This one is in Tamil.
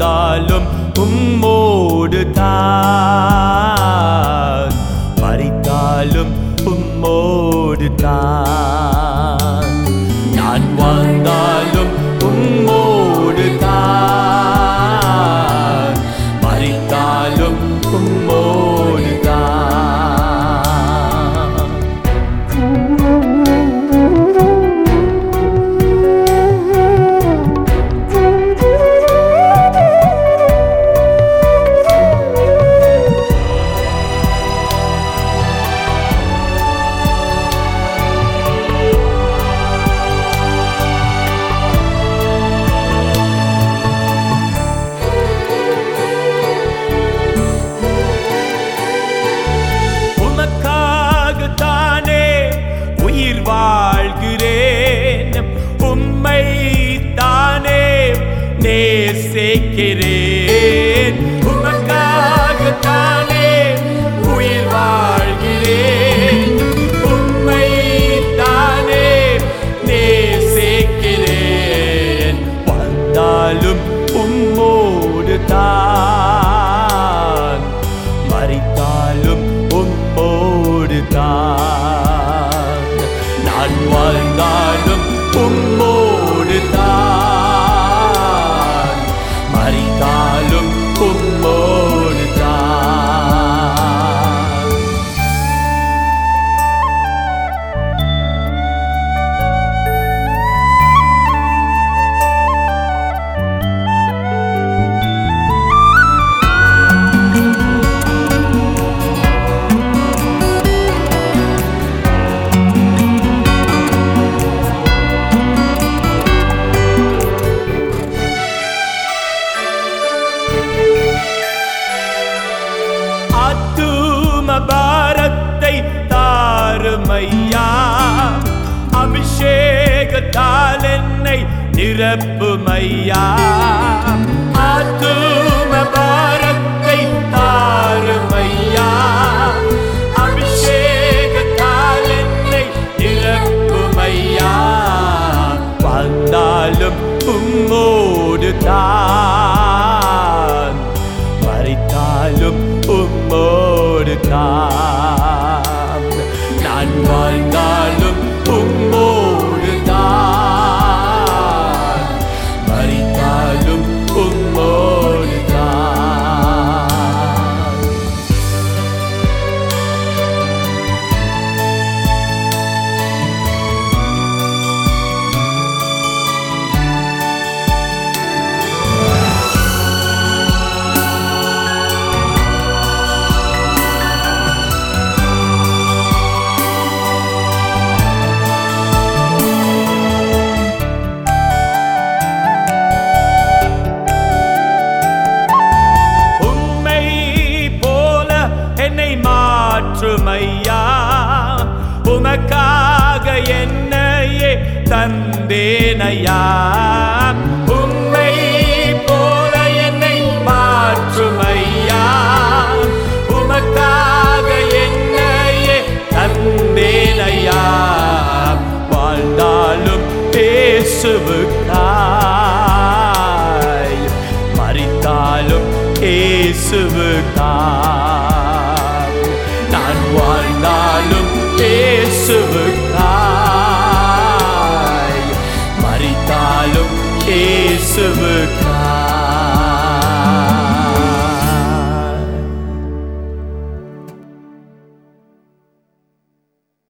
வாழ்ந்தாலும் உம்மோடு தான். மறித்தாலும் உம்மோடு தான். கேட்கிறேன். உனக்காகத்தான் பிறப்பு மையா. என்னையே தந்தேனையா? உம்மை போல என்னை மாற்றுமையா? உமக்காக என்னையே தந்தேனையா? வாழ்ந்தாலும் பேசுவுக்காய் மறித்தாலும் ஏசுவு sevecek